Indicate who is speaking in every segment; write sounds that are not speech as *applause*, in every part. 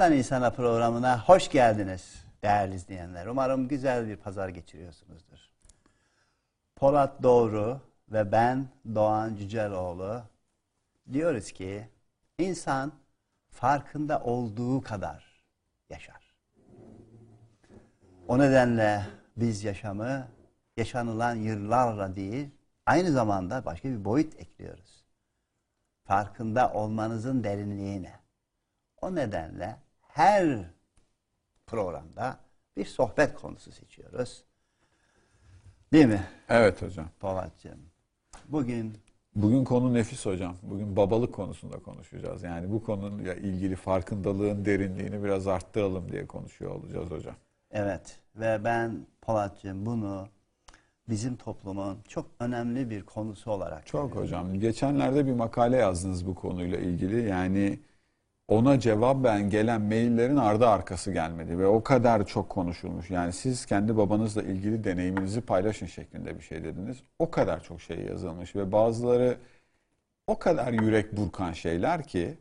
Speaker 1: İnsan İnsana programına hoş geldiniz değerli izleyenler. Umarım güzel bir pazar geçiriyorsunuzdur. Polat Doğru ve ben Doğan Cüceloğlu diyoruz ki insan farkında olduğu kadar yaşar. O nedenle biz yaşamı yaşanılan yıllarla değil aynı zamanda başka bir boyut ekliyoruz. Farkında olmanızın derinliğine. O nedenle her programda bir sohbet konusu seçiyoruz. Değil mi
Speaker 2: Evet hocam.
Speaker 1: Polatcığım? Bugün
Speaker 2: Bugün konu nefis hocam. Bugün babalık konusunda konuşacağız. Yani bu konuyla ilgili farkındalığın derinliğini biraz arttıralım diye konuşuyor olacağız hocam.
Speaker 1: evet ve ben Polatcığım bunu bizim toplumun çok önemli bir konusu olarak
Speaker 2: Çok
Speaker 1: görüyorum.
Speaker 2: hocam. Geçenlerde bir makale yazdınız bu konuyla ilgili. Yani ona cevaben gelen maillerin ardı arkası gelmedi ve o kadar çok konuşulmuş. Yani siz kendi babanızla ilgili deneyiminizi paylaşın şeklinde bir şey dediniz. O kadar çok şey yazılmış ve bazıları o kadar yürek burkan şeyler ki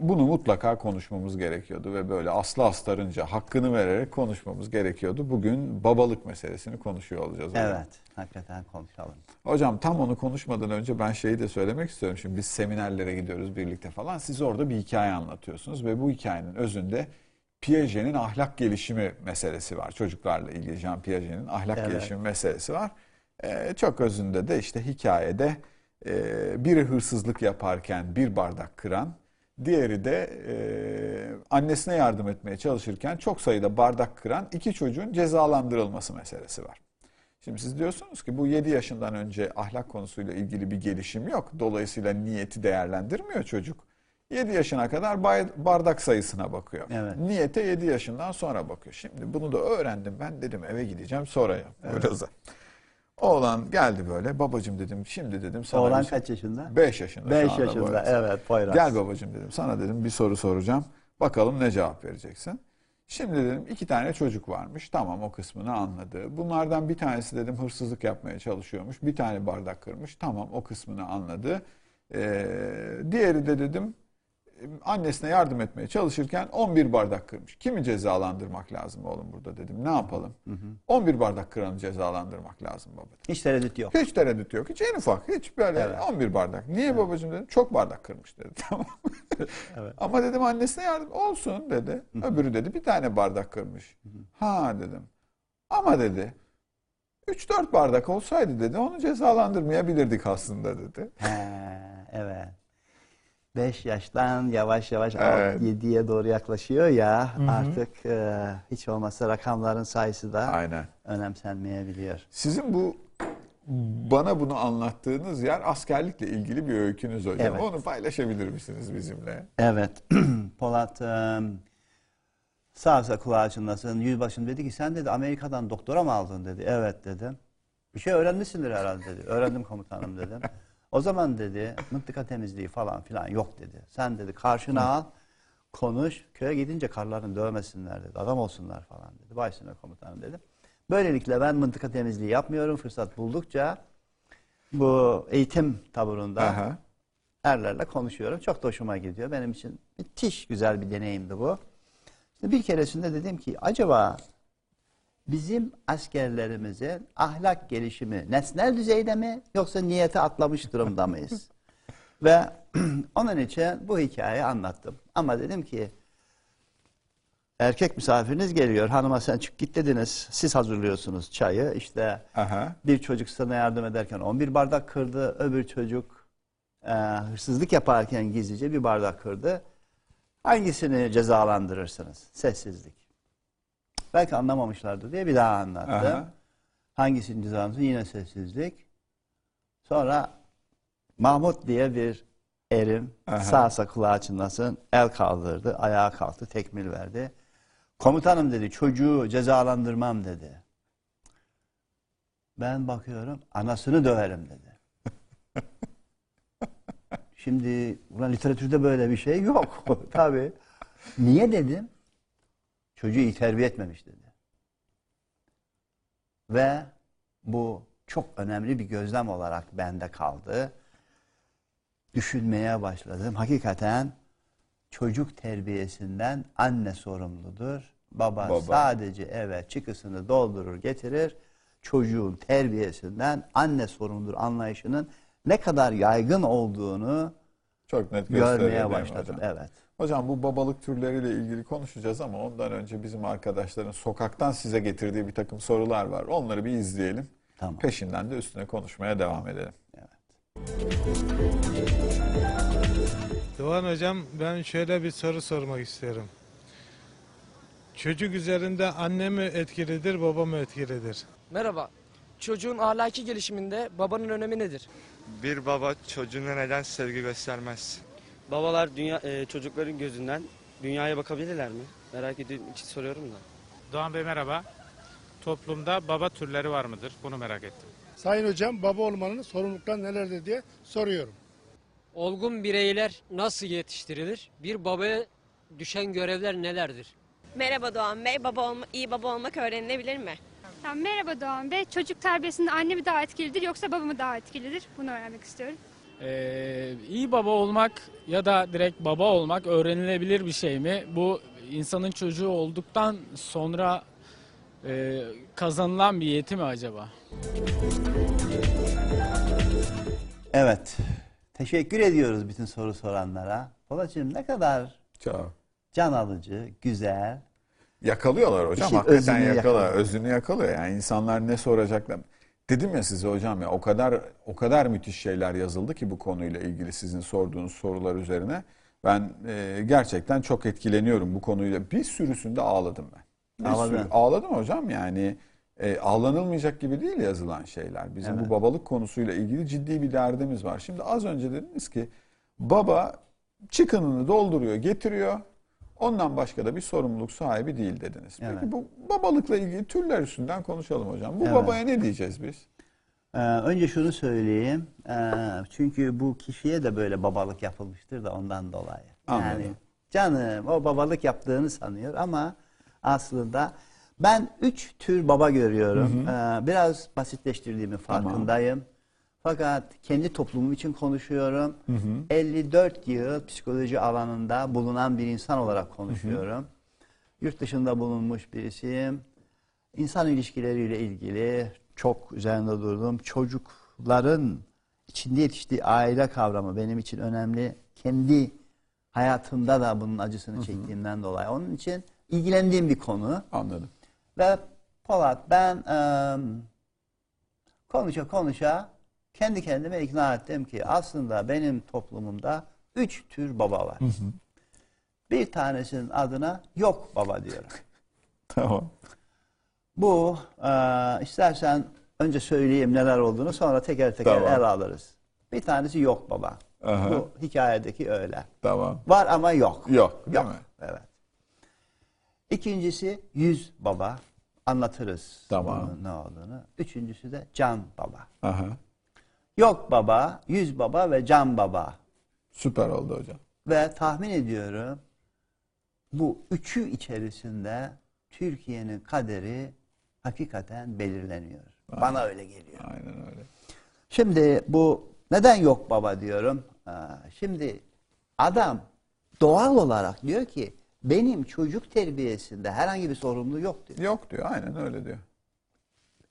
Speaker 2: bunu mutlaka konuşmamız gerekiyordu ve böyle aslı astarınca hakkını vererek konuşmamız gerekiyordu. Bugün babalık meselesini konuşuyor olacağız. hocam.
Speaker 1: Evet, hakikaten konuşalım.
Speaker 2: Hocam tam onu konuşmadan önce ben şeyi de söylemek istiyorum. Şimdi biz seminerlere gidiyoruz birlikte falan. Siz orada bir hikaye anlatıyorsunuz ve bu hikayenin özünde Piaget'in ahlak gelişimi meselesi var. Çocuklarla ilgili Jean Piaget'in ahlak
Speaker 1: Evet.
Speaker 2: gelişimi meselesi var. Ee, çok özünde de işte hikayede e, biri hırsızlık yaparken bir bardak kıran, diğeri de e, annesine yardım etmeye çalışırken çok sayıda bardak kıran iki çocuğun cezalandırılması meselesi var. Şimdi siz diyorsunuz ki bu 7 yaşından önce ahlak konusuyla ilgili bir gelişim yok. Dolayısıyla niyeti değerlendirmiyor çocuk. 7 yaşına kadar bardak sayısına bakıyor.
Speaker 1: Evet.
Speaker 2: Niyete 7 yaşından sonra bakıyor. Şimdi bunu da öğrendim ben dedim eve gideceğim. Biraz da. Oğlan geldi böyle babacım dedim şimdi dedim sana
Speaker 1: Oğlan
Speaker 2: bir şey-
Speaker 1: kaç yaşında?
Speaker 2: 5 yaşında. şu
Speaker 1: 5
Speaker 2: anda bu
Speaker 1: yaşında, evet Poyraz.
Speaker 2: Gel babacığım dedim. Sana dedim bir soru soracağım. Bakalım ne cevap vereceksin. Şimdi dedim iki tane çocuk varmış. Tamam o kısmını anladı. Bunlardan bir tanesi dedim hırsızlık yapmaya çalışıyormuş. Bir tane bardak kırmış. Tamam o kısmını anladı. Ee, diğeri de dedim annesine yardım etmeye çalışırken 11 bardak kırmış. Kimi cezalandırmak lazım oğlum burada dedim. Ne yapalım? 11 bardak kıranı cezalandırmak lazım baba. dedim.
Speaker 1: Hiç tereddüt yok.
Speaker 2: Hiç tereddüt yok. Hiç en ufak. Hiç böyle
Speaker 1: Evet.
Speaker 2: 11 bardak. Niye babacığım dedim. Çok bardak kırmış dedi. *laughs* Tamam.
Speaker 1: Evet.
Speaker 2: Ama dedim annesine yardım olsun dedi. Öbürü dedi bir tane bardak kırmış. Ha dedim. Ama dedi 3-4 bardak olsaydı dedi onu cezalandırmayabilirdik aslında dedi.
Speaker 1: He, evet. 5 yaştan yavaş yavaş
Speaker 2: Evet.
Speaker 1: 7'ye doğru yaklaşıyor ya artık e, hiç olmazsa rakamların sayısı da
Speaker 2: Aynen.
Speaker 1: önemsenmeyebiliyor.
Speaker 2: Sizin bu bana bunu anlattığınız yer askerlikle ilgili bir öykünüz hocam.
Speaker 1: Evet.
Speaker 2: Onu paylaşabilir misiniz bizimle?
Speaker 1: Evet. *clears throat* Polat e, sağ sağ kulağı çınlasın. Yüzbaşım dedi ki sen dedi Amerika'dan doktora mı aldın dedi. Evet dedim. Bir şey öğrenmişsindir herhalde dedi. Öğrendim komutanım dedim. O zaman dedi mıntıka temizliği falan filan yok dedi. Sen dedi karşına al konuş köye gidince karlarını dövmesinler dedi. Adam olsunlar falan dedi. Başına komutanım dedim. Böylelikle ben mıntıka temizliği yapmıyorum. Fırsat buldukça bu eğitim taburunda
Speaker 2: Aha.
Speaker 1: erlerle konuşuyorum. Çok da hoşuma gidiyor. Benim için müthiş güzel bir deneyimdi bu. İşte bir keresinde dedim ki acaba bizim askerlerimizin ahlak gelişimi nesnel düzeyde mi yoksa niyete atlamış durumda mıyız? *laughs* Ve *clears throat* onun için bu hikayeyi anlattım. Ama dedim ki erkek misafiriniz geliyor. Hanıma sen çık git dediniz. Siz hazırlıyorsunuz çayı. İşte
Speaker 2: Aha.
Speaker 1: bir çocuk sana yardım ederken 11 bardak kırdı. Öbür çocuk e, hırsızlık yaparken gizlice bir bardak kırdı. Hangisini cezalandırırsınız? Sessizlik. Belki anlamamışlardı diye bir daha anlattım.
Speaker 2: Aha.
Speaker 1: Hangisini cezalandırırsın? Yine sessizlik. Sonra Mahmut diye bir erim
Speaker 2: Aha.
Speaker 1: sağ sağ kulağı çınlasın el kaldırdı, ayağa kalktı, tekmil verdi. Komutanım dedi çocuğu cezalandırmam dedi. Ben bakıyorum anasını döverim dedi. *laughs* Şimdi ulan literatürde böyle bir şey yok. *laughs* Tabii. Niye dedim? Çocuğu iyi terbiye etmemiş dedi. Ve bu çok önemli bir gözlem olarak bende kaldı. Düşünmeye başladım. Hakikaten çocuk terbiyesinden anne sorumludur. Baba,
Speaker 2: Baba.
Speaker 1: sadece eve çıkısını doldurur getirir. Çocuğun terbiyesinden anne sorumludur anlayışının ne kadar yaygın olduğunu
Speaker 2: Çok net
Speaker 1: görmeye başladım.
Speaker 2: hocam?
Speaker 1: Evet.
Speaker 2: Hocam bu babalık türleriyle ilgili konuşacağız ama ondan önce bizim arkadaşların sokaktan size getirdiği bir takım sorular var. Onları bir izleyelim.
Speaker 1: Tamam.
Speaker 2: Peşinden de üstüne konuşmaya devam edelim.
Speaker 3: Doğan Hocam ben şöyle bir soru sormak istiyorum. Çocuk üzerinde anne mi etkilidir, baba mı etkilidir?
Speaker 4: Merhaba. Çocuğun ahlaki gelişiminde babanın önemi nedir?
Speaker 5: Bir baba çocuğuna neden sevgi göstermez?
Speaker 6: Babalar dünya e, çocukların gözünden dünyaya bakabilirler mi? Merak ettiğim için soruyorum da.
Speaker 7: Doğan Bey merhaba. Toplumda baba türleri var mıdır? Bunu merak ettim.
Speaker 8: Sayın hocam baba olmanın sorumlulukları nelerdir diye soruyorum.
Speaker 9: Olgun bireyler nasıl yetiştirilir? Bir babaya düşen görevler nelerdir?
Speaker 10: Merhaba Doğan Bey, baba olma, iyi baba olmak öğrenilebilir mi?
Speaker 11: Tamam, merhaba Doğan Bey. Çocuk terbiyesinde anne mi daha etkilidir yoksa baba mı daha etkilidir? Bunu öğrenmek istiyorum.
Speaker 12: Ee, iyi baba olmak ya da direkt baba olmak öğrenilebilir bir şey mi? Bu insanın çocuğu olduktan sonra e, kazanılan bir yeti mi acaba?
Speaker 1: Evet. Teşekkür ediyoruz bütün soru soranlara. Polatcığım ne kadar
Speaker 2: Çok.
Speaker 1: can alıcı, güzel.
Speaker 2: Yakalıyorlar hocam.
Speaker 1: İşin
Speaker 2: Hakikaten
Speaker 1: özünü
Speaker 2: yakalıyor.
Speaker 1: yakalıyor.
Speaker 2: Özünü yakalıyor. Yani insanlar ne soracaklar. Dedim ya size hocam ya o kadar o kadar müthiş şeyler yazıldı ki bu konuyla ilgili sizin sorduğunuz sorular üzerine. Ben e, gerçekten çok etkileniyorum bu konuyla. Bir sürüsünde ağladım ben. Bir
Speaker 1: Ağladın.
Speaker 2: sürü- ağladım hocam yani. E, ağlanılmayacak gibi değil yazılan şeyler. Bizim
Speaker 1: Evet.
Speaker 2: bu babalık konusuyla ilgili ciddi bir derdimiz var. Şimdi az önce dediniz ki baba çıkınını dolduruyor, getiriyor. Ondan başka da bir sorumluluk sahibi değil dediniz. Peki
Speaker 1: Evet.
Speaker 2: bu babalıkla ilgili türler üstünden konuşalım hocam. Bu
Speaker 1: Evet.
Speaker 2: babaya ne diyeceğiz biz?
Speaker 1: Ee, önce şunu söyleyeyim. Ee, çünkü bu kişiye de böyle babalık yapılmıştır da ondan dolayı. Yani
Speaker 2: Anladım.
Speaker 1: canım o babalık yaptığını sanıyor ama aslında ben üç tür baba görüyorum. Ee, biraz basitleştirdiğimi farkındayım. Fakat kendi toplumum için konuşuyorum. 54 yıl psikoloji alanında bulunan bir insan olarak konuşuyorum. Yurt dışında bulunmuş birisiyim. İnsan ilişkileriyle ilgili çok üzerinde durdum. Çocukların içinde yetiştiği aile kavramı benim için önemli. Kendi hayatımda da bunun acısını çektiğimden dolayı. Onun için ilgilendiğim bir konu.
Speaker 2: Anladım.
Speaker 1: Ve Polat ben em, konuşa konuşa kendi kendime ikna ettim ki aslında benim toplumumda üç tür baba var. Bir tanesinin adına yok baba diyorum. *laughs*
Speaker 2: Tamam.
Speaker 1: Bu e, istersen önce söyleyeyim neler olduğunu sonra teker teker
Speaker 2: Tamam.
Speaker 1: ele alırız. Bir tanesi yok baba.
Speaker 2: Aha.
Speaker 1: Bu hikayedeki öyle.
Speaker 2: Tamam.
Speaker 1: Var ama yok.
Speaker 2: Yok,
Speaker 1: Yok.
Speaker 2: mi?
Speaker 1: Evet. İkincisi yüz baba. Anlatırız
Speaker 2: Tamam.
Speaker 1: ne olduğunu. Üçüncüsü de can baba.
Speaker 2: Aha.
Speaker 1: Yok baba, yüz baba ve can baba.
Speaker 2: Süper oldu hocam.
Speaker 1: Ve tahmin ediyorum bu üçü içerisinde Türkiye'nin kaderi hakikaten belirleniyor. Bana öyle geliyor.
Speaker 2: Aynen öyle.
Speaker 1: Şimdi bu neden yok baba diyorum. Şimdi adam doğal olarak diyor ki benim çocuk terbiyesinde herhangi bir sorumluluğu yok diyor.
Speaker 2: Yok diyor. Aynen öyle diyor.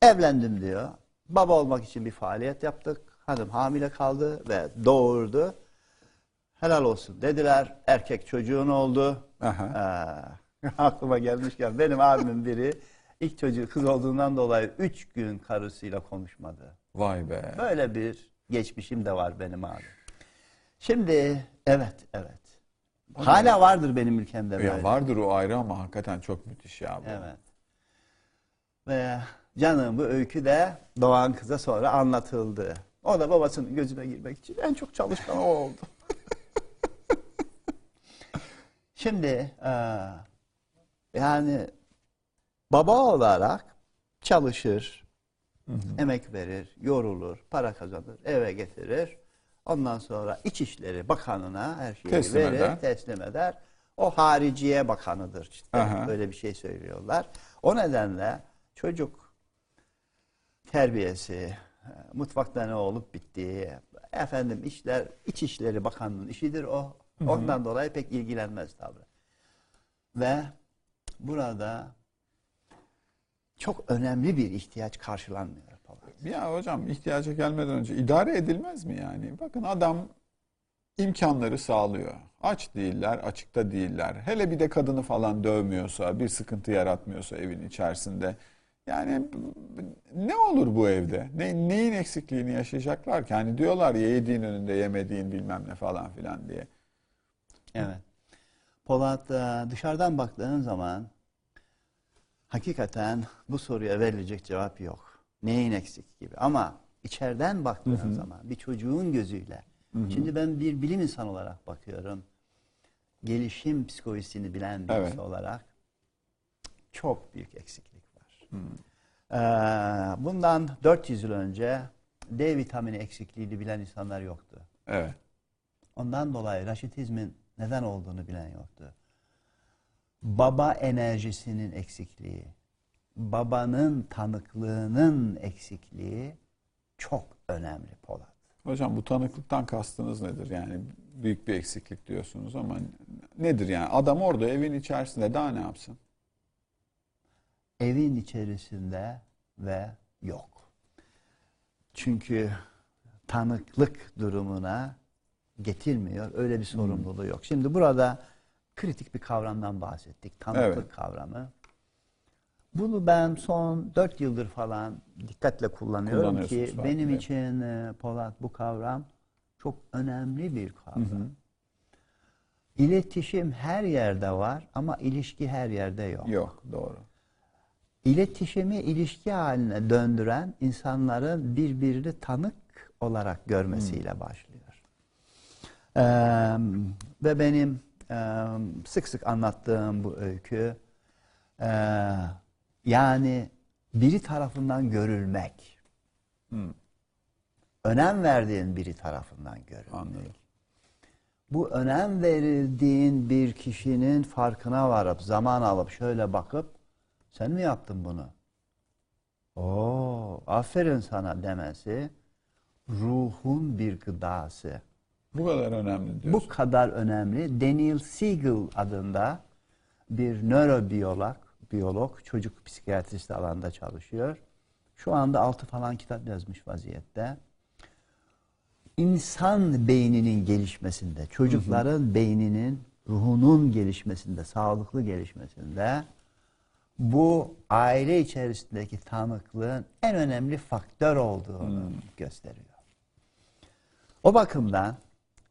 Speaker 1: Evlendim diyor. Baba olmak için bir faaliyet yaptık. Hanım hamile kaldı ve doğurdu. Helal olsun dediler. Erkek çocuğun oldu.
Speaker 2: Aha.
Speaker 1: Aa, *laughs* aklıma gelmişken benim abimin biri ilk çocuğu kız olduğundan dolayı üç gün karısıyla konuşmadı.
Speaker 2: Vay be.
Speaker 1: Böyle bir geçmişim de var benim abi. Şimdi evet evet. Hala vardır benim ülkemde böyle.
Speaker 2: Ya vardır o ayrı ama hakikaten çok müthiş ya bu.
Speaker 1: Evet. Ve canım bu öykü de Doğan kıza sonra anlatıldı. O da babasının gözüne girmek için en çok çalışkan o oldu. *laughs* Şimdi eee, yani baba olarak çalışır, emek verir, yorulur, para kazanır, eve getirir. Ondan sonra İçişleri Bakanı'na her şeyi
Speaker 2: Teslim
Speaker 1: verir,
Speaker 2: eder.
Speaker 1: teslim eder. O hariciye bakanıdır.
Speaker 2: Aha.
Speaker 1: Böyle bir şey söylüyorlar. O nedenle çocuk terbiyesi, e, mutfakta ne olup bittiği, efendim işler, İçişleri Bakanı'nın işidir o. Ondan dolayı pek ilgilenmez tabii. Ve burada çok önemli bir ihtiyaç karşılanmıyor Polat.
Speaker 2: Ya hocam ihtiyaca gelmeden önce idare edilmez mi yani? Bakın adam imkanları sağlıyor. Aç değiller, açıkta değiller. Hele bir de kadını falan dövmüyorsa, bir sıkıntı yaratmıyorsa evin içerisinde. Yani ne olur bu evde? Ne, neyin eksikliğini yaşayacaklar ki? Hani diyorlar ya yediğin önünde yemediğin bilmem ne falan filan diye.
Speaker 1: Evet. Polat e, dışarıdan baktığın zaman hakikaten bu soruya verilecek cevap yok. Neyin eksik gibi. Ama içeriden baktığın zaman bir çocuğun gözüyle. Şimdi ben bir bilim insanı olarak bakıyorum. Gelişim psikolojisini bilen birisi
Speaker 2: Evet.
Speaker 1: olarak çok büyük eksiklik Ee, bundan 400 yıl önce D vitamini eksikliğini bilen insanlar yoktu.
Speaker 2: Evet.
Speaker 1: Ondan dolayı raşitizmin neden olduğunu bilen yoktu. Baba enerjisinin eksikliği, babanın tanıklığının eksikliği çok önemli Polat.
Speaker 2: Hocam bu tanıklıktan kastınız nedir? Yani büyük bir eksiklik diyorsunuz ama nedir yani? Adam orada evin içerisinde daha ne yapsın?
Speaker 1: Evin içerisinde ve yok. Çünkü tanıklık durumuna getirmiyor. Öyle bir sorumluluğu yok. Şimdi burada kritik bir kavramdan bahsettik. Tanıklık
Speaker 2: Evet.
Speaker 1: kavramı. Bunu ben son dört yıldır falan dikkatle kullanıyorum ki
Speaker 2: fark
Speaker 1: benim
Speaker 2: ediyorum.
Speaker 1: için e, Polat bu kavram çok önemli bir kavram. İletişim her yerde var ama ilişki her yerde yok.
Speaker 2: Yok, doğru.
Speaker 1: İletişimi ilişki haline döndüren insanların birbirini tanık olarak görmesiyle başlıyor. Ee, ve benim e, sık sık anlattığım bu öykü e, yani biri tarafından görülmek. Önem verdiğin biri tarafından görülmek.
Speaker 2: Anladım.
Speaker 1: Bu önem verildiğin bir kişinin farkına varıp zaman alıp şöyle bakıp sen mi yaptın bunu? Oo, aferin sana demesi ruhun bir gıdası.
Speaker 2: Bu kadar önemli diyorsun.
Speaker 1: Bu kadar önemli. Daniel Siegel adında bir nörobiyolog, biyolog, çocuk psikiyatristi alanda çalışıyor. Şu anda altı falan kitap yazmış vaziyette. İnsan beyninin gelişmesinde, çocukların beyninin, ruhunun gelişmesinde, sağlıklı gelişmesinde bu aile içerisindeki tanıklığın en önemli faktör olduğunu gösteriyor. O bakımdan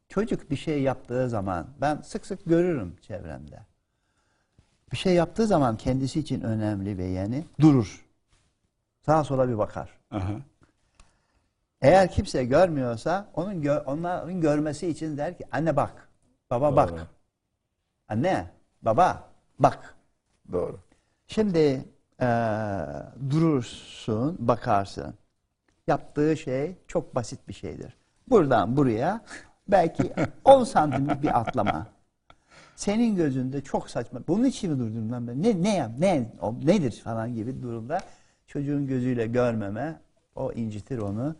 Speaker 1: çocuk bir şey yaptığı zaman ben sık sık görürüm çevremde. Bir şey yaptığı zaman kendisi için önemli ve yeni durur. Sağa sola bir bakar.
Speaker 2: Aha.
Speaker 1: Eğer kimse görmüyorsa onun gö- onların görmesi için der ki anne bak, baba
Speaker 2: Doğru.
Speaker 1: bak. Anne, baba bak.
Speaker 2: Doğru.
Speaker 1: Şimdi eee, durursun, bakarsın. Yaptığı şey çok basit bir şeydir. Buradan buraya belki *laughs* 10 santimlik bir atlama. Senin gözünde çok saçma. Bunun için mi durdun lan ben? Ne ne yap? Ne o nedir falan gibi durumda çocuğun gözüyle görmeme o incitir onu.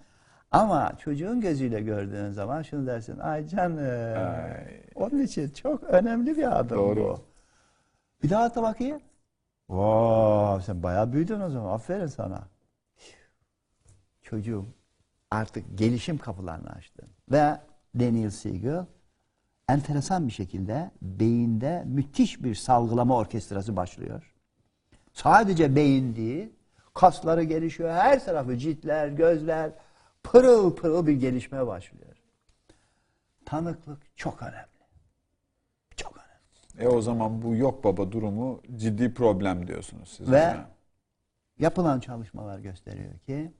Speaker 1: Ama çocuğun gözüyle gördüğün zaman şunu dersin. Ay canım.
Speaker 2: Ay.
Speaker 1: Onun için çok önemli bir adım
Speaker 2: Doğru.
Speaker 1: bu. Bir daha atla bakayım. Vay sen bayağı büyüdün o zaman. Aferin sana. Çocuğum artık gelişim kapılarını açtın. Ve Daniel Siegel enteresan bir şekilde beyinde müthiş bir salgılama orkestrası başlıyor. Sadece beyin değil, kasları gelişiyor, her tarafı ciltler, gözler pırıl pırıl bir gelişmeye başlıyor. Tanıklık çok önemli.
Speaker 2: E o zaman bu yok baba durumu ciddi problem diyorsunuz siz.
Speaker 1: Ve yapılan çalışmalar gösteriyor ki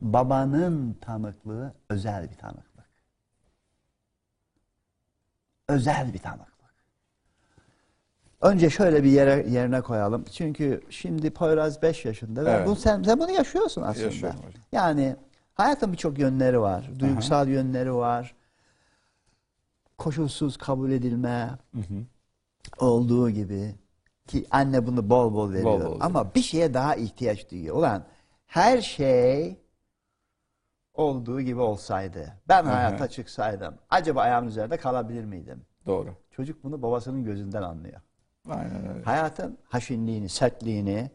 Speaker 1: babanın tanıklığı özel bir tanıklık. Özel bir tanıklık. Önce şöyle bir yere yerine koyalım. Çünkü şimdi Poyraz 5 yaşında ve
Speaker 2: Evet.
Speaker 1: bu, sen, sen bunu yaşıyorsun aslında.
Speaker 2: Yaşıyorum hocam.
Speaker 1: Yani hayatın birçok yönleri var. Duygusal yönleri var. Koşulsuz kabul edilme olduğu gibi ki anne bunu bol bol veriyor.
Speaker 2: bol
Speaker 1: Ama bir şeye daha ihtiyaç duyuyor. Ulan her şey olduğu gibi olsaydı, ben hayata çıksaydım, acaba ayağımın üzerinde kalabilir miydim?
Speaker 2: Doğru.
Speaker 1: Çocuk bunu babasının gözünden anlıyor.
Speaker 2: Aynen öyle.
Speaker 1: Hayatın haşinliğini, sertliğini,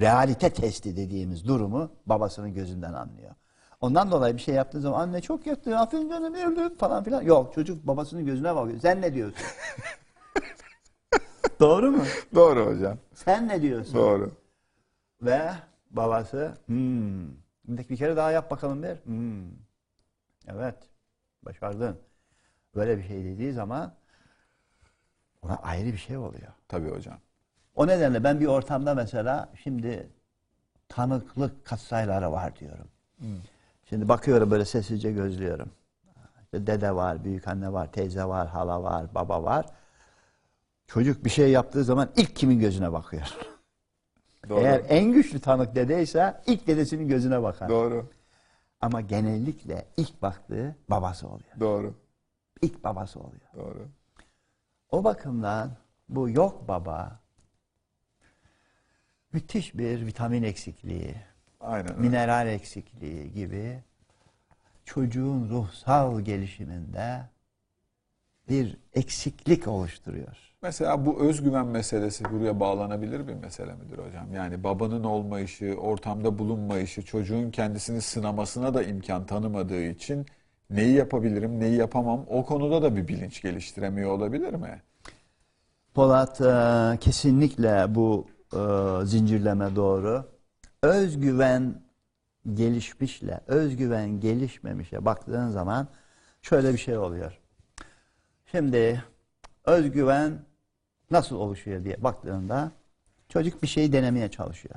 Speaker 1: realite testi dediğimiz durumu babasının gözünden anlıyor. Ondan dolayı bir şey yaptığı zaman anne çok kötü, aferin canım öldüm falan filan. Yok çocuk babasının gözüne bakıyor. Sen ne diyorsun? *laughs* Doğru mu? *laughs*
Speaker 2: Doğru hocam.
Speaker 1: Sen ne diyorsun?
Speaker 2: Doğru.
Speaker 1: Ve babası hmm. Bir kere daha yap bakalım bir. Hmm. Evet. Başardın. Böyle bir şey dediği zaman ona ayrı bir şey oluyor.
Speaker 2: Tabii hocam.
Speaker 1: O nedenle ben bir ortamda mesela şimdi tanıklık katsayıları var diyorum. Şimdi bakıyorum böyle sessizce gözlüyorum. İşte dede var, büyük anne var, teyze var, hala var, baba var. Çocuk bir şey yaptığı zaman ilk kimin gözüne bakıyor? *laughs*
Speaker 2: Doğru.
Speaker 1: Eğer en güçlü tanık dedeyse ilk dedesinin gözüne bakar.
Speaker 2: Doğru.
Speaker 1: Ama genellikle ilk baktığı babası oluyor.
Speaker 2: Doğru.
Speaker 1: İlk babası oluyor.
Speaker 2: Doğru.
Speaker 1: O bakımdan bu yok baba müthiş bir vitamin eksikliği,
Speaker 2: Aynen
Speaker 1: mineral eksikliği gibi çocuğun ruhsal gelişiminde bir eksiklik oluşturuyor.
Speaker 2: Mesela bu özgüven meselesi buraya bağlanabilir bir mesele midir hocam? Yani babanın olmayışı, ortamda bulunmayışı, çocuğun kendisini sınamasına da imkan tanımadığı için neyi yapabilirim, neyi yapamam o konuda da bir bilinç geliştiremiyor olabilir mi?
Speaker 1: Polat e, kesinlikle bu e, zincirleme doğru. Özgüven gelişmişle özgüven gelişmemişe baktığın zaman şöyle bir şey oluyor. Şimdi özgüven nasıl oluşuyor diye baktığında çocuk bir şeyi denemeye çalışıyor.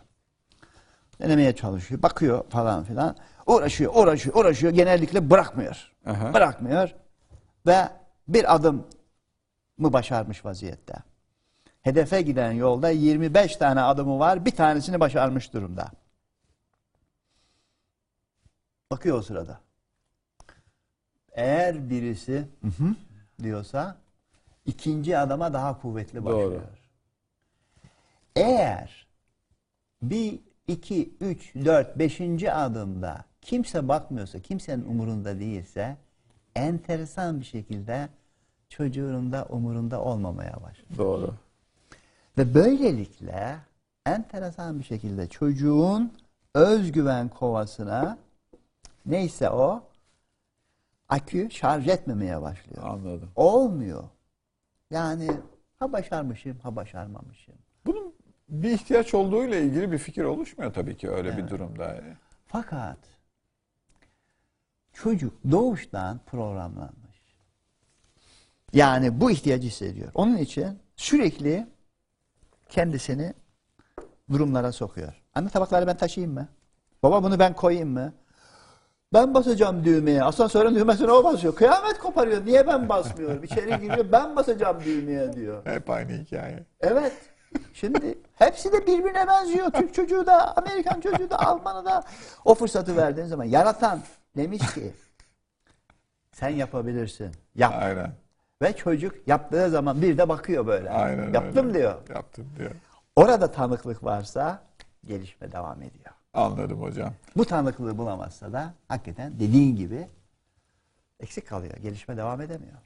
Speaker 1: Denemeye çalışıyor, bakıyor falan filan. Uğraşıyor, uğraşıyor, uğraşıyor. Genellikle bırakmıyor.
Speaker 2: Aha.
Speaker 1: Bırakmıyor ve bir adım mı başarmış vaziyette. Hedefe giden yolda 25 tane adımı var. Bir tanesini başarmış durumda. Bakıyor o sırada. Eğer birisi "Hı hı" diyorsa ikinci adama daha kuvvetli başlıyor.
Speaker 2: Doğru.
Speaker 1: Eğer bir, iki, üç, dört, beşinci adımda kimse bakmıyorsa, kimsenin umurunda değilse enteresan bir şekilde çocuğun da umurunda olmamaya başlıyor.
Speaker 2: Doğru.
Speaker 1: Ve böylelikle enteresan bir şekilde çocuğun özgüven kovasına neyse o akü şarj etmemeye başlıyor.
Speaker 2: Anladım.
Speaker 1: Olmuyor. Yani ha başarmışım ha başarmamışım.
Speaker 2: Bunun bir ihtiyaç olduğuyla ilgili bir fikir oluşmuyor tabii ki öyle bir
Speaker 1: Evet.
Speaker 2: durumda.
Speaker 1: Fakat çocuk doğuştan programlanmış. Yani bu ihtiyacı hissediyor. Onun için sürekli kendisini durumlara sokuyor. Anne tabakları ben taşıyayım mı? Baba bunu ben koyayım mı? Ben basacağım düğmeye. Asansörün düğmesine o basıyor. Kıyamet koparıyor. Niye ben basmıyorum? İçeri giriyor. Ben basacağım düğmeye diyor.
Speaker 2: Hep aynı hikaye.
Speaker 1: Evet. Şimdi hepsi de birbirine benziyor. Türk çocuğu da, Amerikan çocuğu da, Almanı da. O fırsatı verdiğin zaman yaratan demiş ki sen yapabilirsin. Yap.
Speaker 2: Aynen.
Speaker 1: Ve çocuk yaptığı zaman bir de bakıyor böyle.
Speaker 2: Aynen
Speaker 1: Yaptım
Speaker 2: öyle.
Speaker 1: diyor.
Speaker 2: Yaptım diyor.
Speaker 1: Orada tanıklık varsa gelişme devam ediyor.
Speaker 2: Anladım hocam.
Speaker 1: Bu tanıklığı bulamazsa da hakikaten dediğin gibi eksik kalıyor. Gelişme devam edemiyor.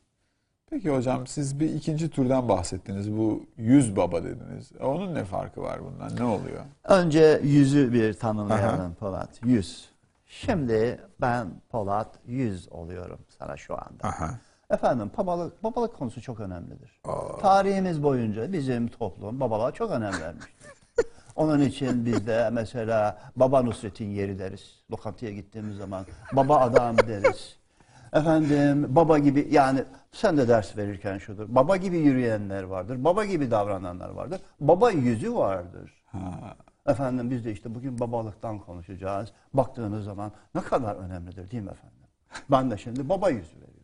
Speaker 2: Peki hocam siz bir ikinci türden bahsettiniz. Bu yüz baba dediniz. Onun ne farkı var bundan? Ne oluyor?
Speaker 1: Önce yüzü bir tanımlayalım Polat. Yüz. Şimdi ben Polat yüz oluyorum sana şu anda.
Speaker 2: Aha.
Speaker 1: Efendim babalık, babalık konusu çok önemlidir. Tarihimiz boyunca bizim toplum babalığa çok önem vermiştir. Onun için biz de mesela Baba Nusret'in yeri deriz. Lokantaya gittiğimiz zaman baba adam deriz. Efendim baba gibi yani sen de ders verirken şudur. Baba gibi yürüyenler vardır. Baba gibi davrananlar vardır. Baba yüzü vardır.
Speaker 2: Ha.
Speaker 1: Efendim biz de işte bugün babalıktan konuşacağız. Baktığınız zaman ne kadar önemlidir değil mi efendim? Ben de şimdi baba yüzü veriyorum.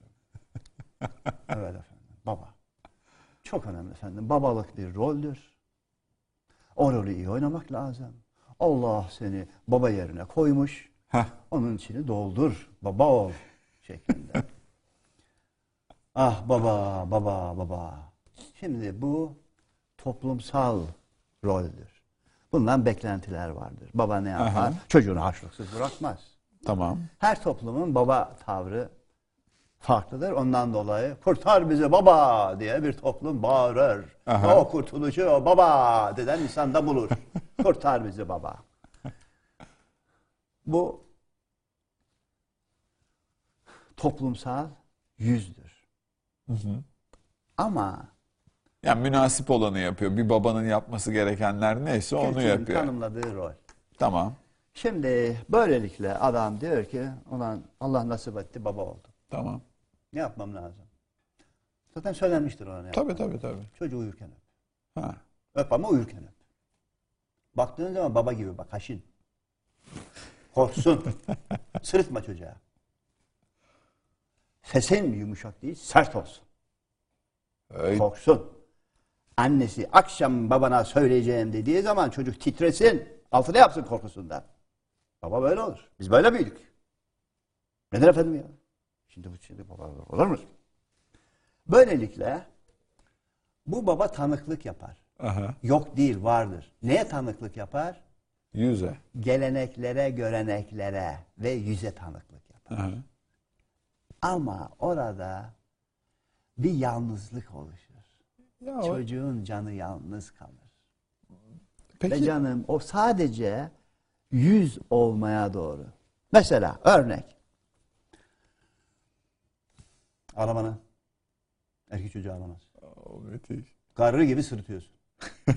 Speaker 1: *laughs* Evet efendim baba. Çok önemli efendim. Babalık bir roldür. O rolü iyi oynamak lazım. Allah seni baba yerine koymuş.
Speaker 2: Heh.
Speaker 1: Onun içini doldur. Baba ol şeklinde. *laughs* ah baba, baba, baba. Şimdi bu toplumsal roldür. Bundan beklentiler vardır. Baba ne yapar?
Speaker 2: Aha.
Speaker 1: Çocuğunu harçlıksız bırakmaz.
Speaker 2: Tamam.
Speaker 1: Her toplumun baba tavrı farklıdır. Ondan dolayı kurtar bizi baba diye bir toplum bağırır.
Speaker 2: Aha.
Speaker 1: O kurtuluşu o baba deden insan da bulur. *laughs* kurtar bizi baba. Bu toplumsal yüzdür. Ama
Speaker 2: Yani münasip olanı yapıyor. Bir babanın yapması gerekenler neyse onu yapıyor.
Speaker 1: tanımladığı rol.
Speaker 2: Tamam.
Speaker 1: Şimdi böylelikle adam diyor ki ulan Allah nasip etti baba oldum.
Speaker 2: Tamam.
Speaker 1: Ne yapmam lazım? Zaten söylenmiştir ona
Speaker 2: Tabii tabii tabii.
Speaker 1: Çocuğu uyurken öp.
Speaker 2: Ha.
Speaker 1: Öp ama uyurken öp. Baktığın zaman baba gibi bak haşin. Korksun. *laughs* Sırıtma çocuğa. Sesin yumuşak değil sert olsun.
Speaker 2: Öyle.
Speaker 1: Korksun. Annesi akşam babana söyleyeceğim dediği zaman çocuk titresin. Altına yapsın korkusundan. Baba böyle olur. Biz böyle büyüdük. Neden efendim ya? Şimdi bu şimdi baba olur mu? Böylelikle bu baba tanıklık yapar.
Speaker 2: Aha.
Speaker 1: Yok değil vardır. Neye tanıklık yapar?
Speaker 2: Yüze.
Speaker 1: Geleneklere, göreneklere ve yüze tanıklık yapar.
Speaker 2: Aha.
Speaker 1: Ama orada bir yalnızlık oluşur.
Speaker 2: Ya o-
Speaker 1: Çocuğun canı yalnız kalır. Ve
Speaker 2: Peki
Speaker 1: canım o sadece yüz olmaya doğru. Mesela örnek. Arabanı. Erkek çocuğu alamaz.
Speaker 2: O müthiş.
Speaker 1: Karı gibi sırıtıyorsun. *laughs*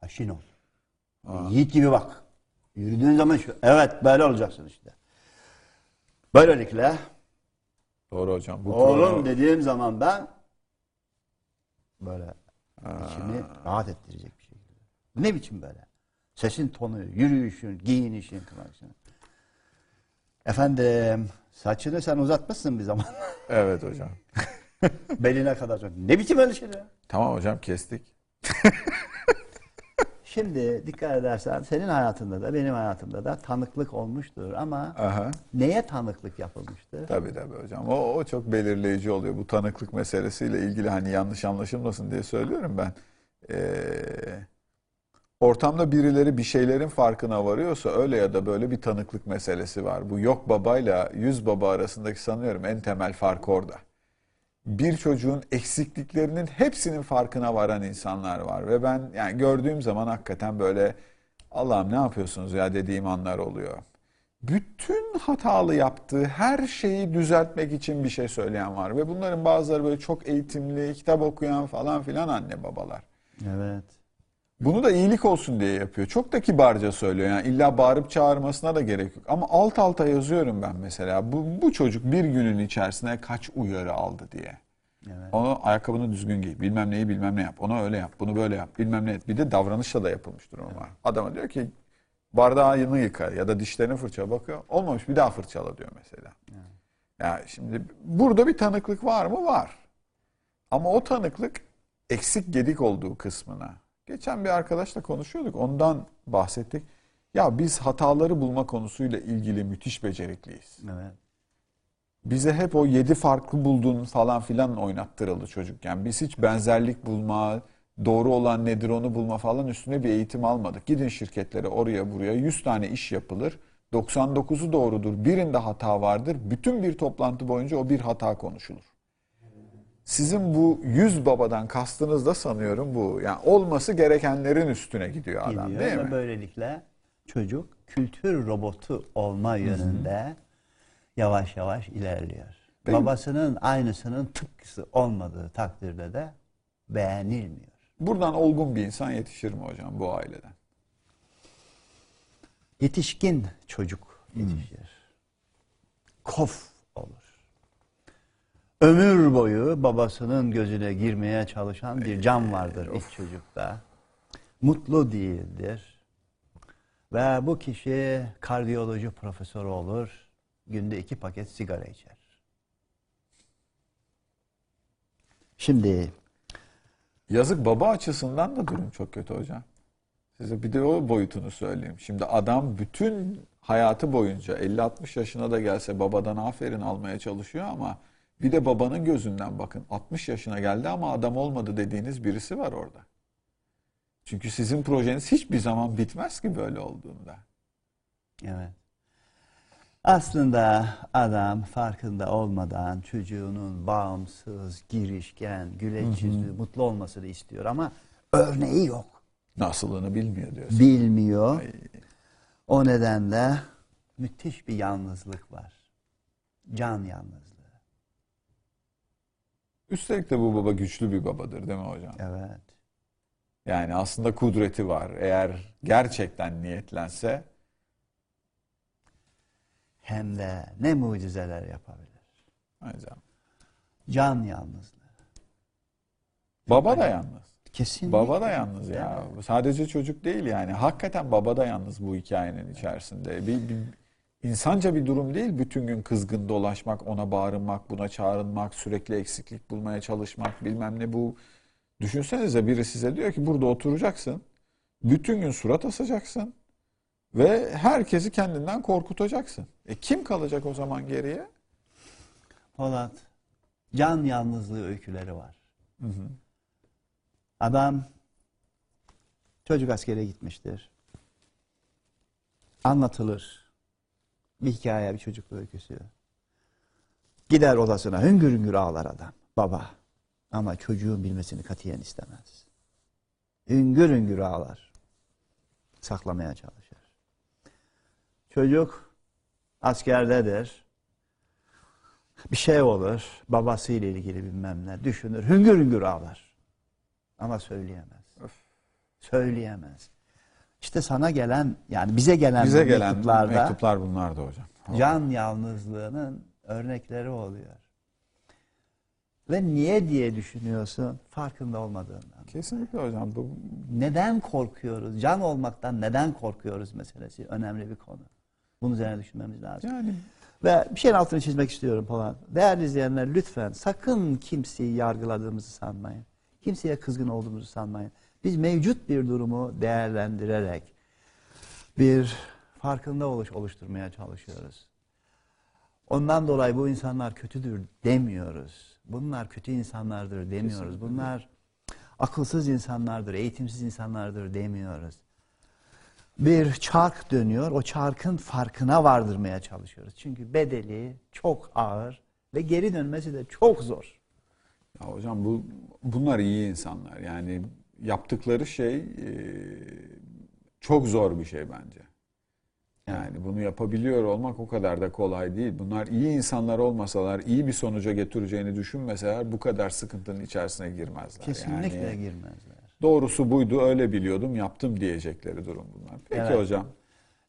Speaker 1: Haşin ol.
Speaker 2: Aa.
Speaker 1: Yiğit gibi bak. Yürüdüğün zaman şu. Evet böyle olacaksın işte. Böylelikle
Speaker 2: Doğru hocam. Bu
Speaker 1: oğlum
Speaker 2: program-
Speaker 1: dediğim zaman ben böyle içimi rahat ettirecek bir şey. Ne biçim böyle? Sesin tonu, yürüyüşün, giyinişin, kıvaçın. Efendim saçını sen uzatmışsın bir zaman. *laughs*
Speaker 2: Evet hocam. *laughs*
Speaker 1: Beline kadar. Ne biçim öyle şey ya?
Speaker 2: Tamam hocam kestik. *laughs*
Speaker 1: Şimdi dikkat edersen senin hayatında da benim hayatımda da tanıklık olmuştur ama
Speaker 2: Aha.
Speaker 1: neye tanıklık yapılmıştır?
Speaker 2: Tabii tabii hocam. O, o çok belirleyici oluyor. Bu tanıklık meselesiyle ilgili hani yanlış anlaşılmasın diye söylüyorum ben. Ee, ortamda birileri bir şeylerin farkına varıyorsa öyle ya da böyle bir tanıklık meselesi var. Bu yok babayla yüz baba arasındaki sanıyorum en temel fark orada. Bir çocuğun eksikliklerinin hepsinin farkına varan insanlar var ve ben yani gördüğüm zaman hakikaten böyle Allah'ım ne yapıyorsunuz ya dediğim anlar oluyor. Bütün hatalı yaptığı her şeyi düzeltmek için bir şey söyleyen var ve bunların bazıları böyle çok eğitimli, kitap okuyan falan filan anne babalar.
Speaker 1: Evet.
Speaker 2: Bunu da iyilik olsun diye yapıyor. Çok da kibarca söylüyor. Yani illa bağırıp çağırmasına da gerek yok. Ama alt alta yazıyorum ben mesela. Bu, bu çocuk bir günün içerisinde kaç uyarı aldı diye.
Speaker 1: Evet.
Speaker 2: Onu ayakkabını düzgün giy. Bilmem neyi bilmem ne yap. Ona öyle yap. Bunu böyle yap. Bilmem ne et. Bir de davranışla da yapılmış durum var. Adama diyor ki bardağını yıka ya da dişlerini fırçala bakıyor. Olmamış bir daha fırçala diyor mesela. Ya şimdi burada bir tanıklık var mı? Var. Ama o tanıklık eksik gedik olduğu kısmına. Geçen bir arkadaşla konuşuyorduk. Ondan bahsettik. Ya biz hataları bulma konusuyla ilgili müthiş becerikliyiz.
Speaker 1: Evet.
Speaker 2: Bize hep o yedi farklı buldun falan filan oynattırıldı çocukken. Biz hiç benzerlik bulma, doğru olan nedir onu bulma falan üstüne bir eğitim almadık. Gidin şirketlere oraya buraya 100 tane iş yapılır. 99'u doğrudur. Birinde hata vardır. Bütün bir toplantı boyunca o bir hata konuşulur. Sizin bu 100 babadan kastınız da sanıyorum bu. Yani olması gerekenlerin üstüne gidiyor adam
Speaker 1: Gidiyor
Speaker 2: değil mi?
Speaker 1: böylelikle çocuk kültür robotu olma yönünde yavaş yavaş ilerliyor.
Speaker 2: Değil mi?
Speaker 1: Babasının aynısının tıpkısı olmadığı takdirde de beğenilmiyor.
Speaker 2: Buradan olgun bir insan yetişir mi hocam bu aileden?
Speaker 1: Yetişkin çocuk yetişir. Kof olur. Ömür boyu babasının gözüne girmeye çalışan bir can vardır ilk çocukta. Mutlu değildir. Ve bu kişi kardiyoloji profesörü olur. Günde iki paket sigara içer. Şimdi
Speaker 2: Yazık baba açısından da durum çok kötü hocam. Size bir de o boyutunu söyleyeyim. Şimdi adam bütün hayatı boyunca 50-60 yaşına da gelse babadan aferin almaya çalışıyor ama bir de babanın gözünden bakın 60 yaşına geldi ama adam olmadı dediğiniz birisi var orada. Çünkü sizin projeniz hiçbir zaman bitmez ki böyle olduğunda.
Speaker 1: Evet. Aslında adam farkında olmadan çocuğunun bağımsız, girişken, güleç yüzlü, mutlu olmasını istiyor ama örneği yok.
Speaker 2: Nasılını bilmiyor diyorsun.
Speaker 1: Bilmiyor.
Speaker 2: Ay.
Speaker 1: O nedenle müthiş bir yalnızlık var. Can yalnızlığı.
Speaker 2: Üstelik de bu baba güçlü bir babadır değil mi hocam?
Speaker 1: Evet.
Speaker 2: Yani aslında kudreti var. Eğer gerçekten niyetlense
Speaker 1: Hem de ne mucizeler yapabilir.
Speaker 2: hocam.
Speaker 1: Can yalnızlığı.
Speaker 2: Baba da yalnız.
Speaker 1: Kesinlikle.
Speaker 2: Baba da yalnız ya. Sadece çocuk değil yani. Hakikaten baba da yalnız bu hikayenin içerisinde. Bir, bir insanca bir durum değil. Bütün gün kızgın dolaşmak, ona bağırmak, buna çağrılmak, sürekli eksiklik bulmaya çalışmak, bilmem ne bu. Düşünsenize biri size diyor ki burada oturacaksın. Bütün gün surat asacaksın. Ve herkesi kendinden korkutacaksın. E kim kalacak o zaman geriye?
Speaker 1: Polat, can yalnızlığı öyküleri var. Adam çocuk askere gitmiştir. Anlatılır. Bir hikaye, bir çocuk öyküsü. Gider odasına hüngür hüngür ağlar adam. Baba. Ama çocuğun bilmesini katiyen istemez. Hüngür hüngür ağlar. Saklamaya çalışır. Çocuk askerdedir. Bir şey olur. Babasıyla ilgili bilmem ne. Düşünür. Hüngür hüngür ağlar. Ama söyleyemez. Söyleyemez. İşte sana gelen yani bize gelen
Speaker 2: Bize gelen
Speaker 1: mektuplarda
Speaker 2: mektuplar bunlar da hocam.
Speaker 1: can yalnızlığının örnekleri oluyor. Ve niye diye düşünüyorsun? Farkında olmadığından.
Speaker 2: Kesinlikle hocam. Bu,
Speaker 1: Neden korkuyoruz? Can olmaktan neden korkuyoruz meselesi önemli bir konu. Bunun üzerine düşünmemiz lazım.
Speaker 2: yani
Speaker 1: Ve bir şeyin altını çizmek istiyorum Polat. Değerli izleyenler lütfen sakın kimseyi yargıladığımızı sanmayın. Kimseye kızgın olduğumuzu sanmayın. Biz mevcut bir durumu değerlendirerek bir farkında oluş oluşturmaya çalışıyoruz. Ondan dolayı bu insanlar kötüdür demiyoruz. Bunlar kötü insanlardır demiyoruz. Bunlar akılsız insanlardır, eğitimsiz insanlardır demiyoruz. Bir çark dönüyor, o çarkın farkına vardırmaya çalışıyoruz. Çünkü bedeli çok ağır ve geri dönmesi de çok zor.
Speaker 2: Ya hocam bu bunlar iyi insanlar. Yani yaptıkları şey e, çok zor bir şey bence. Yani bunu yapabiliyor olmak o kadar da kolay değil. Bunlar iyi insanlar olmasalar, iyi bir sonuca getireceğini düşünmeseler bu kadar sıkıntının içerisine girmezler.
Speaker 1: Kesinlikle
Speaker 2: Yani
Speaker 1: girmezler.
Speaker 2: doğrusu buydu, öyle biliyordum, yaptım diyecekleri durum bunlar. Peki
Speaker 1: Evet.
Speaker 2: hocam.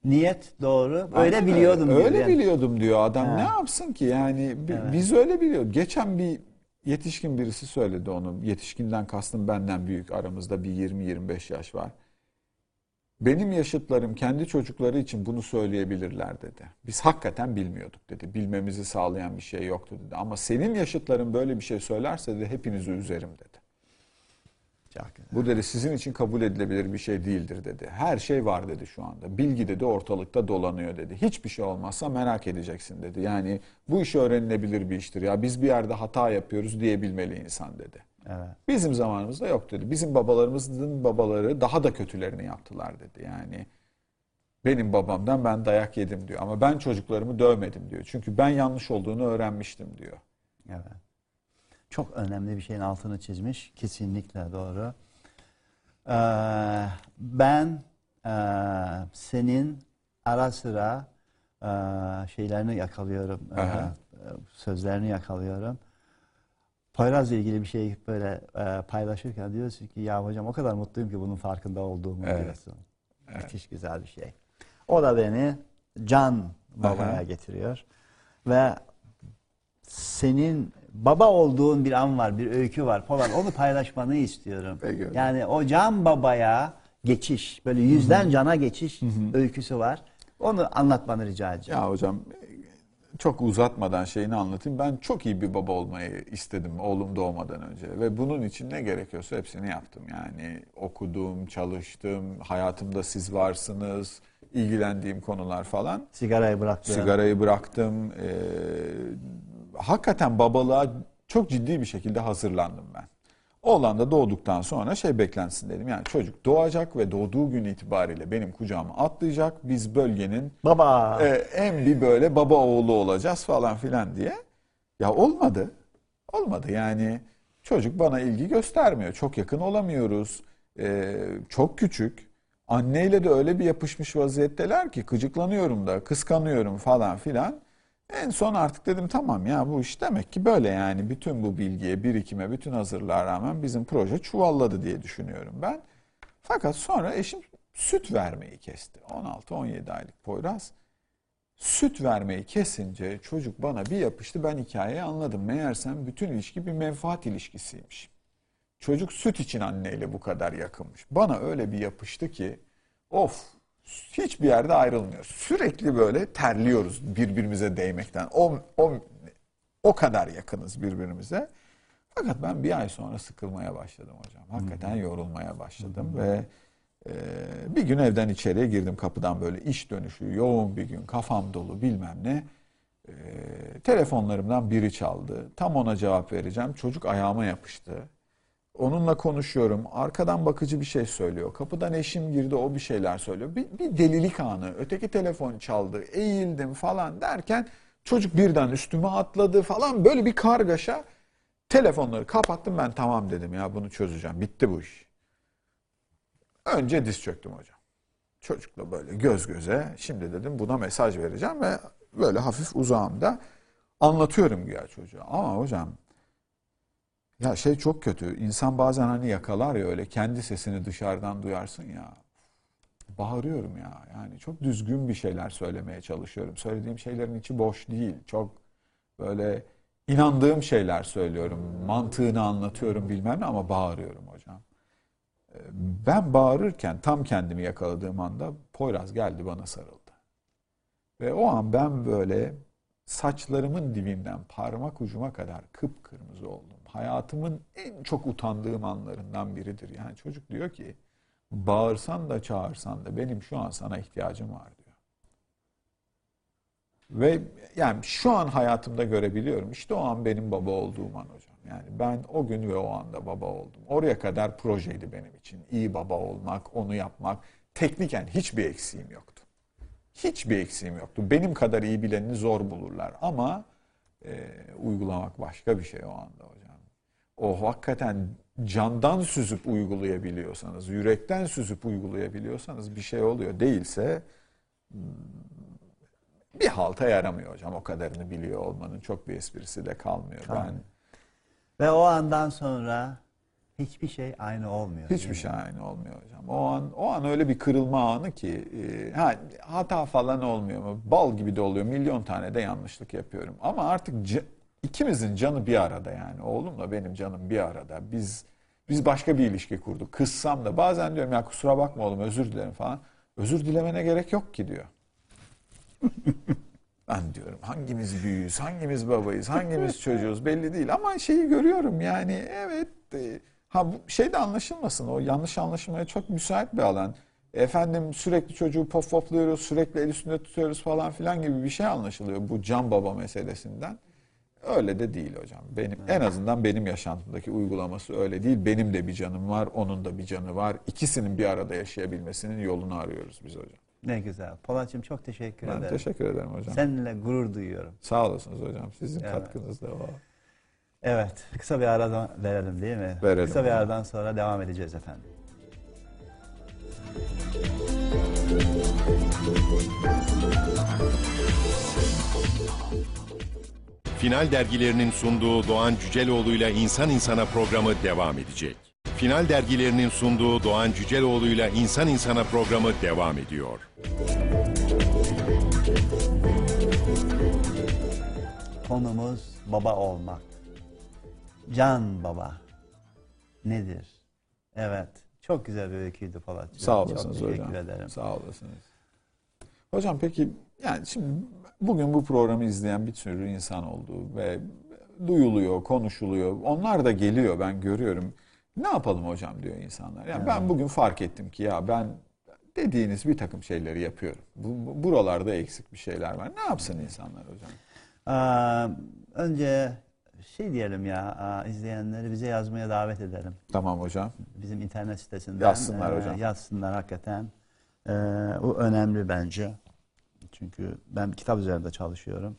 Speaker 1: Niyet doğru. Öyle
Speaker 2: Aynen
Speaker 1: biliyordum diyor.
Speaker 2: Öyle
Speaker 1: yani.
Speaker 2: biliyordum diyor adam.
Speaker 1: Ha.
Speaker 2: Ne yapsın ki yani
Speaker 1: Evet.
Speaker 2: biz öyle biliyorduk. Geçen bir yetişkin birisi söyledi onu. Yetişkinden kastım benden büyük. Aramızda bir 20-25 yaş var. Benim yaşıtlarım kendi çocukları için bunu söyleyebilirler dedi. Biz hakikaten bilmiyorduk dedi. Bilmemizi sağlayan bir şey yoktu dedi. Ama senin yaşıtların böyle bir şey söylerse dedi hepinizi üzerim dedi. Bu dedi sizin için kabul edilebilir bir şey değildir dedi. Her şey var dedi şu anda. Bilgi dedi ortalıkta dolanıyor dedi. Hiçbir şey olmazsa merak edeceksin dedi. Yani bu iş öğrenilebilir bir iştir. Ya biz bir yerde hata yapıyoruz diyebilmeli insan dedi.
Speaker 1: Evet.
Speaker 2: Bizim zamanımızda yok dedi. Bizim babalarımızın babaları daha da kötülerini yaptılar dedi. Yani benim babamdan ben dayak yedim diyor. Ama ben çocuklarımı dövmedim diyor. Çünkü ben yanlış olduğunu öğrenmiştim diyor.
Speaker 1: Evet. Çok önemli bir şeyin altını çizmiş. Kesinlikle doğru. Ee, ben e, senin ara sıra e, şeylerini yakalıyorum. e,
Speaker 2: Aha.
Speaker 1: e, sözlerini yakalıyorum. Poyraz'la ilgili bir şey böyle e, paylaşırken diyorsun ki ya hocam o kadar mutluyum ki bunun farkında olduğumu
Speaker 2: Evet.
Speaker 1: diyorsun. Müthiş güzel bir şey. O da beni Can babaya
Speaker 2: Aha.
Speaker 1: getiriyor. Ve senin baba olduğun bir an var, bir öykü var. Polat onu paylaşmanı istiyorum.
Speaker 2: Peki.
Speaker 1: Yani o Can babaya geçiş, böyle yüzden cana geçiş öyküsü var. Onu anlatmanı rica edeceğim.
Speaker 2: Ya hocam çok uzatmadan şeyini anlatayım. Ben çok iyi bir baba olmayı istedim oğlum doğmadan önce. Ve bunun için ne gerekiyorsa hepsini yaptım. Yani okudum, çalıştım, hayatımda siz varsınız, ilgilendiğim konular falan.
Speaker 1: Sigarayı bıraktı.
Speaker 2: Sigarayı bıraktım. Ee, hakikaten babalığa çok ciddi bir şekilde hazırlandım ben. Oğlan da doğduktan sonra şey beklensin dedim. Yani çocuk doğacak ve doğduğu gün itibariyle benim kucağıma atlayacak. Biz bölgenin
Speaker 1: Baba.
Speaker 2: e, en bir böyle baba oğlu olacağız falan filan diye. Ya olmadı. Olmadı yani çocuk bana ilgi göstermiyor. Çok yakın olamıyoruz. E, çok küçük. Anneyle de öyle bir yapışmış vaziyetteler ki gıcıklanıyorum da kıskanıyorum falan filan. En son artık dedim tamam ya bu iş demek ki böyle yani bütün bu bilgiye, birikime, bütün hazırlığa rağmen bizim proje çuvalladı diye düşünüyorum ben. Fakat sonra eşim süt vermeyi kesti. 16-17 aylık Poyraz. Süt vermeyi kesince çocuk bana bir yapıştı ben hikayeyi anladım. Meğersem bütün ilişki bir menfaat ilişkisiymiş. Çocuk süt için anneyle bu kadar yakınmış. Bana öyle bir yapıştı ki of hiçbir yerde ayrılmıyoruz. Sürekli böyle terliyoruz birbirimize değmekten. O, o, o kadar yakınız birbirimize. Fakat ben bir ay sonra sıkılmaya başladım hocam. Hakikaten yorulmaya başladım ve e, bir gün evden içeriye girdim kapıdan böyle iş dönüşü, yoğun bir gün, kafam dolu bilmem ne. E, telefonlarımdan biri çaldı. Tam ona cevap vereceğim. Çocuk ayağıma yapıştı. Onunla konuşuyorum. Arkadan bakıcı bir şey söylüyor. Kapıdan eşim girdi o bir şeyler söylüyor. Bir, bir delilik anı. Öteki telefon çaldı. Eğildim falan derken çocuk birden üstüme atladı falan. Böyle bir kargaşa. Telefonları kapattım ben tamam dedim ya bunu çözeceğim. Bitti bu iş. Önce diz çöktüm hocam. Çocukla böyle göz göze. Şimdi dedim buna mesaj vereceğim ve böyle hafif uzağımda anlatıyorum güya çocuğa. Ama hocam ya şey çok kötü. İnsan bazen hani yakalar ya öyle kendi sesini dışarıdan duyarsın ya. Bağırıyorum ya. Yani çok düzgün bir şeyler söylemeye çalışıyorum. Söylediğim şeylerin içi boş değil. Çok böyle inandığım şeyler söylüyorum. Mantığını anlatıyorum bilmem ne ama bağırıyorum hocam. Ee, Ben bağırırken tam kendimi yakaladığım anda Poyraz geldi bana sarıldı. Ve o an ben böyle saçlarımın dibinden parmak ucuma kadar kıpkırmızı oldum. Hayatımın en çok utandığım anlarından biridir. Yani çocuk diyor ki bağırsan da çağırsan da benim şu an sana ihtiyacım var diyor. Ve yani şu an hayatımda görebiliyorum. İşte o an benim baba olduğum an hocam. Yani ben o gün ve o anda baba oldum. Oraya kadar projeydi benim için. İyi baba olmak, onu yapmak. Tekniken hiçbir eksiğim yoktu. Hiçbir eksiğim yoktu. Benim kadar iyi bilenini zor bulurlar ama e, uygulamak başka bir şey o anda hocam. O hakikaten candan süzüp uygulayabiliyorsanız, yürekten süzüp uygulayabiliyorsanız bir şey oluyor. Değilse hmm, bir halta yaramıyor hocam. O kadarını biliyor olmanın çok bir esprisi de kalmıyor. Ben
Speaker 1: Kalmıyor. Ve o andan sonra hiçbir şey aynı olmuyor.
Speaker 2: Hiçbir şey aynı olmuyor hocam. O an o an öyle bir kırılma anı ki e, ha, hata falan olmuyor mu? Bal gibi de oluyor. Milyon tane de yanlışlık yapıyorum. Ama artık ikimizin canı bir arada yani. Oğlumla benim canım bir arada. Biz biz başka bir ilişki kurduk. Kızsam da bazen diyorum ya kusura bakma oğlum özür dilerim falan. Özür dilemene gerek yok ki diyor. *laughs* Ben diyorum hangimiz büyüğüz, hangimiz babayız, hangimiz çocuğuz belli değil. Ama şeyi görüyorum yani evet e, ha bu şey de anlaşılmasın o yanlış anlaşılmaya çok müsait bir alan. Efendim sürekli çocuğu pop popluyoruz, sürekli el üstünde tutuyoruz falan filan gibi bir şey anlaşılıyor bu can baba meselesinden. Öyle de değil hocam. Benim en azından benim yaşantımdaki uygulaması öyle değil. Benim de bir canım var, onun da bir canı var. İkisinin bir arada yaşayabilmesinin yolunu arıyoruz biz hocam.
Speaker 1: Ne güzel. Polat'cığım çok teşekkür
Speaker 2: Ben
Speaker 1: ederim.
Speaker 2: teşekkür ederim hocam.
Speaker 1: Seninle gurur duyuyorum.
Speaker 2: Sağ olasınız hocam. Sizin
Speaker 1: Evet.
Speaker 2: katkınız da var.
Speaker 1: Evet. Kısa bir ara verelim değil mi?
Speaker 2: Verelim.
Speaker 1: Kısa bir aradan sonra devam edeceğiz efendim.
Speaker 13: Final dergilerinin sunduğu Doğan Cüceloğlu'yla İnsan İnsana programı devam edecek. Final dergilerinin sunduğu Doğan Cüceloğlu'yla İnsan İnsana programı devam ediyor.
Speaker 1: Konumuz baba olmak. Can baba nedir? Evet. Çok güzel bir öyküydü Polatcığım.
Speaker 2: Sağ
Speaker 1: Çok
Speaker 2: olasınız
Speaker 1: teşekkür
Speaker 2: hocam.
Speaker 1: ederim.
Speaker 2: Sağ olasınız. Hocam peki yani şimdi bugün bu programı izleyen bir sürü insan oldu ve duyuluyor, konuşuluyor. Onlar da geliyor ben görüyorum. Ne yapalım hocam diyor insanlar. Yani ben bugün fark ettim ki ya ben dediğiniz bir takım şeyleri yapıyorum. Bu, bu- buralarda eksik bir şeyler var. Ne yapsın insanlar hocam?
Speaker 1: Aa, önce şey diyelim ya izleyenleri bize yazmaya davet edelim.
Speaker 2: Tamam hocam.
Speaker 1: Bizim internet sitesinden
Speaker 2: Yazsınlar
Speaker 1: e,
Speaker 2: hocam.
Speaker 1: Yazsınlar hakikaten. E, bu önemli bence. Çünkü ben kitap üzerinde çalışıyorum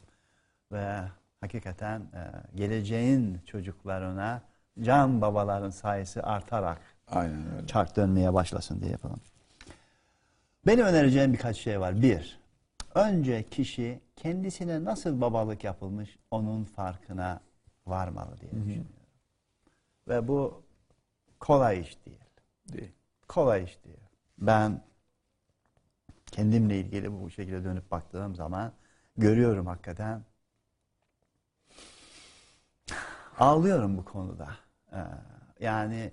Speaker 1: ve hakikaten e, geleceğin çocuklarına can babaların sayısı artarak
Speaker 2: Aynen öyle.
Speaker 1: çark dönmeye başlasın diye yapalım. Benim önereceğim birkaç şey var. Bir, önce kişi kendisine nasıl babalık yapılmış onun farkına varmalı diye düşünüyorum. Ve bu kolay iş değil.
Speaker 2: Değil.
Speaker 1: Kolay iş değil. Ben kendimle ilgili bu şekilde dönüp baktığım zaman görüyorum hakikaten. Ağlıyorum bu konuda. Ee, yani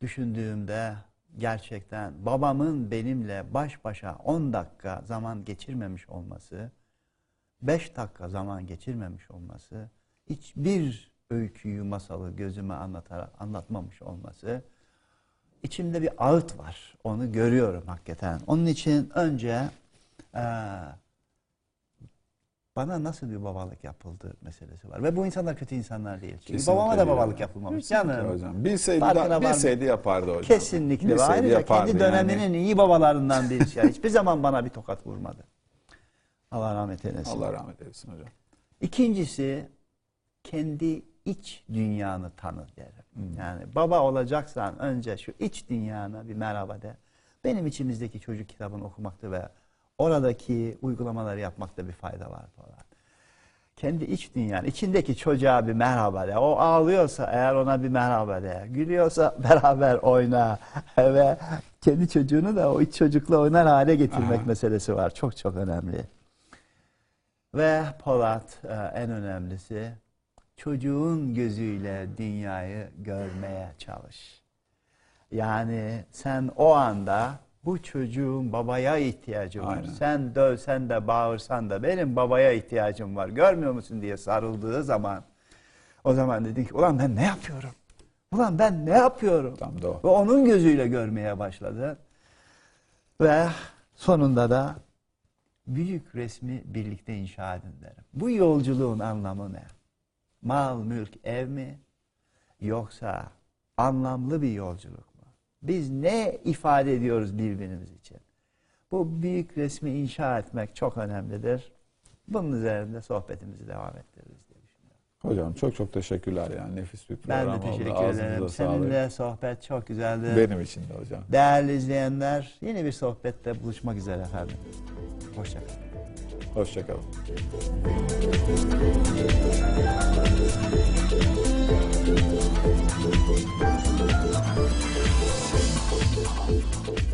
Speaker 1: düşündüğümde gerçekten babamın benimle baş başa 10 dakika zaman geçirmemiş olması, 5 dakika zaman geçirmemiş olması, hiçbir öyküyü, masalı gözüme anlatarak anlatmamış olması, içimde bir ağıt var. Onu görüyorum hakikaten. Onun için önce eee, bana nasıl bir babalık yapıldı meselesi var. Ve bu insanlar kötü insanlar değil. Çünkü
Speaker 2: Kesinlikle
Speaker 1: babama da babalık yapılmamış. Canım.
Speaker 2: hocam. Bilseydi, da, bilseydi yapardı hocam.
Speaker 1: Kesinlikle.
Speaker 2: Bilseydi
Speaker 1: ayrıca
Speaker 2: yapardı
Speaker 1: kendi
Speaker 2: yani.
Speaker 1: döneminin iyi babalarından birisi. Yani hiçbir zaman bana bir tokat vurmadı. Allah rahmet eylesin.
Speaker 2: Allah rahmet eylesin hocam.
Speaker 1: İkincisi kendi iç dünyanı tanı derim. Yani baba olacaksan önce şu iç dünyana bir merhaba de. Benim içimizdeki çocuk kitabını okumakta ve oradaki uygulamaları yapmakta bir fayda var falan. Kendi iç dünyan, içindeki çocuğa bir merhaba de. O ağlıyorsa eğer ona bir merhaba de. Gülüyorsa *laughs* beraber oyna. *laughs* ve kendi çocuğunu da o iç çocukla oynar hale getirmek
Speaker 2: Aha.
Speaker 1: meselesi var. Çok çok önemli. Ve Polat e, en önemlisi çocuğun gözüyle dünyayı görmeye çalış. Yani sen o anda bu çocuğun babaya ihtiyacı var.
Speaker 2: Aynen.
Speaker 1: Sen dövsen de bağırsan da benim babaya ihtiyacım var. Görmüyor musun diye sarıldığı zaman o zaman dedin ki ulan ben ne yapıyorum? Ulan ben ne yapıyorum?
Speaker 2: Tam da o.
Speaker 1: Ve onun gözüyle görmeye başladı. Ve sonunda da büyük resmi birlikte inşa edin derim. Bu yolculuğun anlamı ne? Mal, mülk, ev mi? Yoksa anlamlı bir yolculuk mu? Biz ne ifade ediyoruz birbirimiz için? Bu büyük resmi inşa etmek çok önemlidir. Bunun üzerinde sohbetimizi devam ettiririz diye düşünüyorum.
Speaker 2: Hocam çok çok teşekkürler yani nefis bir
Speaker 1: Ben
Speaker 2: program
Speaker 1: de teşekkür
Speaker 2: oldu.
Speaker 1: ederim.
Speaker 2: Sağlık.
Speaker 1: Seninle sohbet çok güzeldi.
Speaker 2: Benim için de hocam.
Speaker 1: Değerli izleyenler, yeni bir sohbette buluşmak üzere efendim. Hoşçakalın.
Speaker 2: Hoşçakalın.